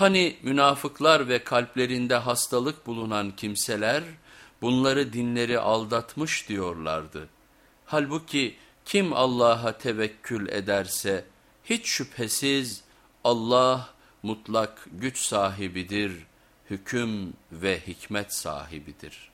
Hani münafıklar ve kalplerinde hastalık bulunan kimseler bunları dinleri aldatmış diyorlardı. Halbuki kim Allah'a tevekkül ederse hiç şüphesiz Allah mutlak güç sahibidir, hüküm ve hikmet sahibidir.''